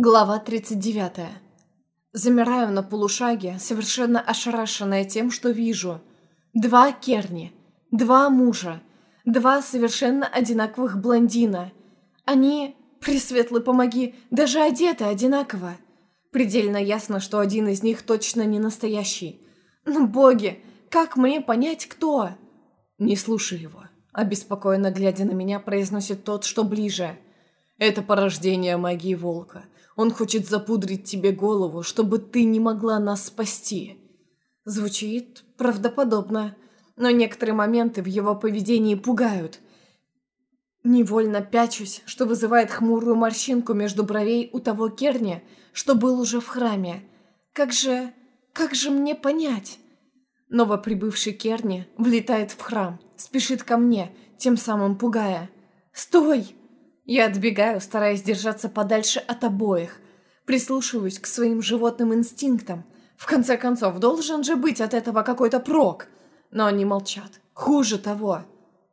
Глава 39. Замираю на полушаге, совершенно ошарашенная тем, что вижу. Два Керни, два мужа, два совершенно одинаковых блондина. Они, пресветлый помоги, даже одеты одинаково. Предельно ясно, что один из них точно не настоящий. Но боги, как мне понять, кто? Не слушай его. Обеспокоенно глядя на меня, произносит тот, что ближе. Это порождение магии волка. Он хочет запудрить тебе голову, чтобы ты не могла нас спасти. Звучит правдоподобно, но некоторые моменты в его поведении пугают. Невольно пячусь, что вызывает хмурую морщинку между бровей у того Керни, что был уже в храме. Как же... как же мне понять? Новоприбывший Керни влетает в храм, спешит ко мне, тем самым пугая. «Стой!» Я отбегаю, стараясь держаться подальше от обоих. Прислушиваюсь к своим животным инстинктам. В конце концов, должен же быть от этого какой-то прок. Но они молчат. Хуже того.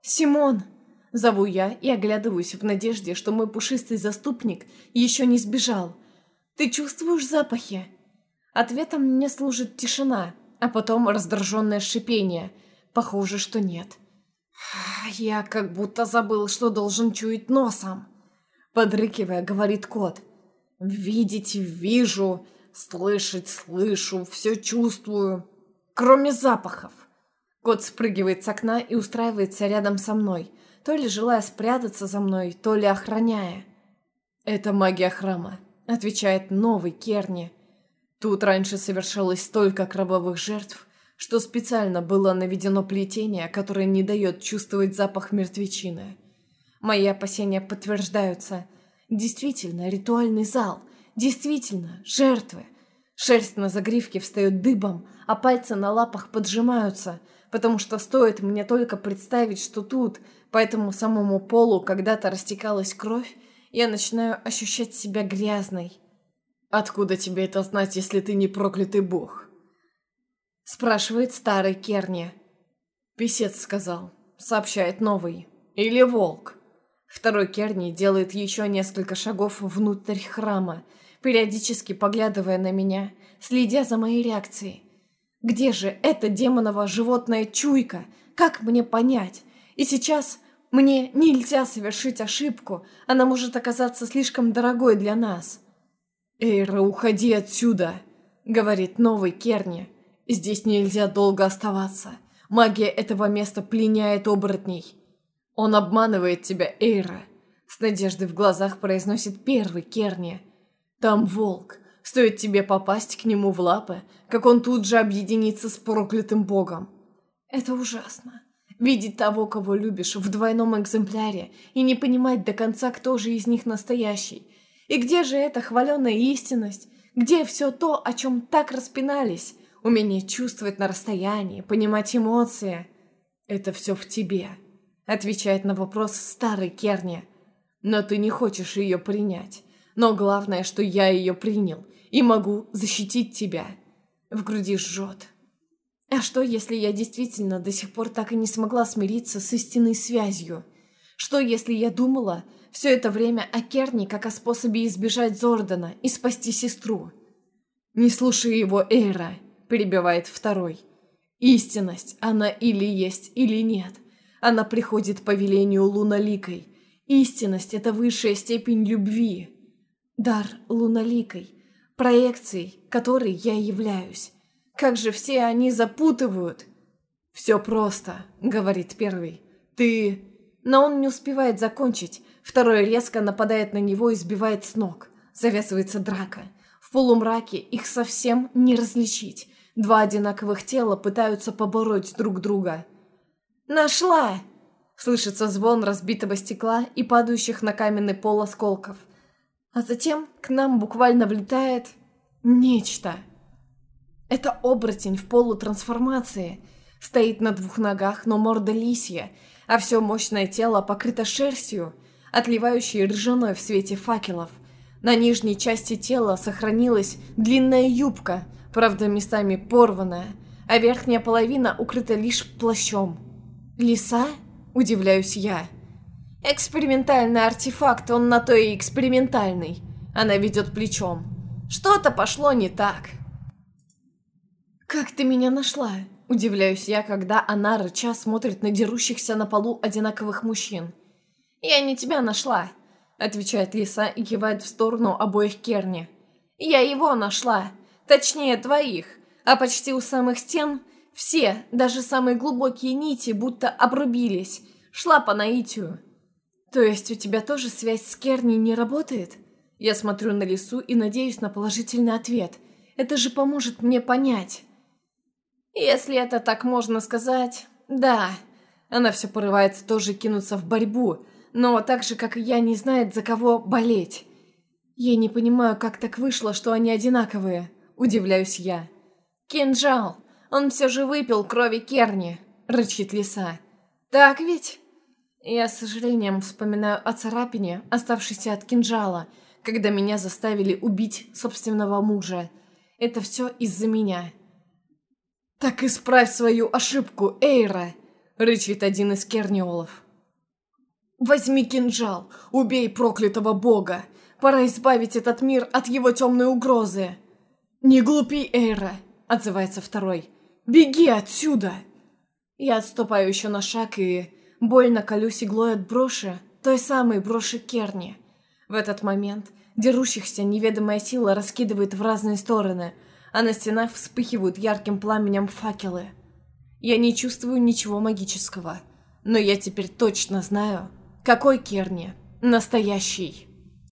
«Симон!» Зову я и оглядываюсь в надежде, что мой пушистый заступник еще не сбежал. «Ты чувствуешь запахи?» Ответом мне служит тишина, а потом раздраженное шипение. Похоже, что нет. «Я как будто забыл, что должен чуять носом», — подрыкивая, говорит кот. «Видеть вижу, слышать слышу, все чувствую, кроме запахов». Кот спрыгивает с окна и устраивается рядом со мной, то ли желая спрятаться за мной, то ли охраняя. «Это магия храма», — отвечает новый Керни. «Тут раньше совершалось столько кровавых жертв, что специально было наведено плетение, которое не дает чувствовать запах мертвечины. Мои опасения подтверждаются. Действительно, ритуальный зал. Действительно, жертвы. Шерсть на загривке встает дыбом, а пальцы на лапах поджимаются, потому что стоит мне только представить, что тут, по этому самому полу когда-то растекалась кровь, я начинаю ощущать себя грязной. «Откуда тебе это знать, если ты не проклятый бог?» Спрашивает старый Керни. Песец сказал. Сообщает новый. Или волк. Второй Керни делает еще несколько шагов внутрь храма, периодически поглядывая на меня, следя за моей реакцией. Где же эта демонова животная чуйка? Как мне понять? И сейчас мне нельзя совершить ошибку, она может оказаться слишком дорогой для нас. «Эйра, уходи отсюда!» — говорит новый Керни. Здесь нельзя долго оставаться. Магия этого места пленяет оборотней. Он обманывает тебя, Эйра. С надеждой в глазах произносит первый Керни. Там волк. Стоит тебе попасть к нему в лапы, как он тут же объединится с проклятым богом. Это ужасно. Видеть того, кого любишь, в двойном экземпляре и не понимать до конца, кто же из них настоящий. И где же эта хваленая истинность? Где все то, о чем так распинались? Умение чувствовать на расстоянии, понимать эмоции. Это все в тебе, отвечает на вопрос старый Керни. Но ты не хочешь ее принять. Но главное, что я ее принял и могу защитить тебя. В груди жжет. А что, если я действительно до сих пор так и не смогла смириться с истинной связью? Что, если я думала все это время о Керни как о способе избежать Зордана и спасти сестру? Не слушай его, Эйра перебивает второй. Истинность, она или есть, или нет. Она приходит по велению луналикой. Истинность – это высшая степень любви. Дар луналикой, проекцией, которой я являюсь. Как же все они запутывают. «Все просто», — говорит первый. «Ты...» Но он не успевает закончить. Второй резко нападает на него и сбивает с ног. Завязывается драка. В полумраке их совсем не различить. Два одинаковых тела пытаются побороть друг друга. «Нашла!» Слышится звон разбитого стекла и падающих на каменный пол осколков. А затем к нам буквально влетает... нечто. Это оборотень в полутрансформации. Стоит на двух ногах, но морда лисья, а все мощное тело покрыто шерстью, отливающей ржаной в свете факелов. На нижней части тела сохранилась длинная юбка, правда местами порванная, а верхняя половина укрыта лишь плащом. «Лиса?» – удивляюсь я. «Экспериментальный артефакт, он на то и экспериментальный», – Она ведет плечом. Что-то пошло не так. «Как ты меня нашла?» Удивляюсь я, когда она, рыча, смотрит на дерущихся на полу одинаковых мужчин. «Я не тебя нашла», — отвечает Лиса и кивает в сторону обоих Керни. «Я его нашла. Точнее, двоих. А почти у самых стен все, даже самые глубокие нити, будто обрубились. Шла по наитию». «То есть у тебя тоже связь с Керни не работает?» Я смотрю на Лису и надеюсь на положительный ответ. Это же поможет мне понять. Если это так можно сказать, да. Она все порывается тоже кинуться в борьбу, но так же, как и я, не знает, за кого болеть. Я не понимаю, как так вышло, что они одинаковые. Удивляюсь я. Кинжал. Он все же выпил крови Керни, рычит лиса. Так ведь? Я с сожалением вспоминаю о царапине, оставшейся от кинжала, когда меня заставили убить собственного мужа. Это все из-за меня. «Так исправь свою ошибку, Эйра!» — рычит один из керниолов. «Возьми кинжал, убей проклятого бога! Пора избавить этот мир от его темной угрозы!» «Не глупи, Эйра!» — отзывается второй. «Беги отсюда!» Я отступаю еще на шаг и больно колюсь иглой от броши, той самой броши Керни. В этот момент дерущихся неведомая сила раскидывает в разные стороны — а на стенах вспыхивают ярким пламенем факелы. Я не чувствую ничего магического, но я теперь точно знаю, какой Керни настоящий.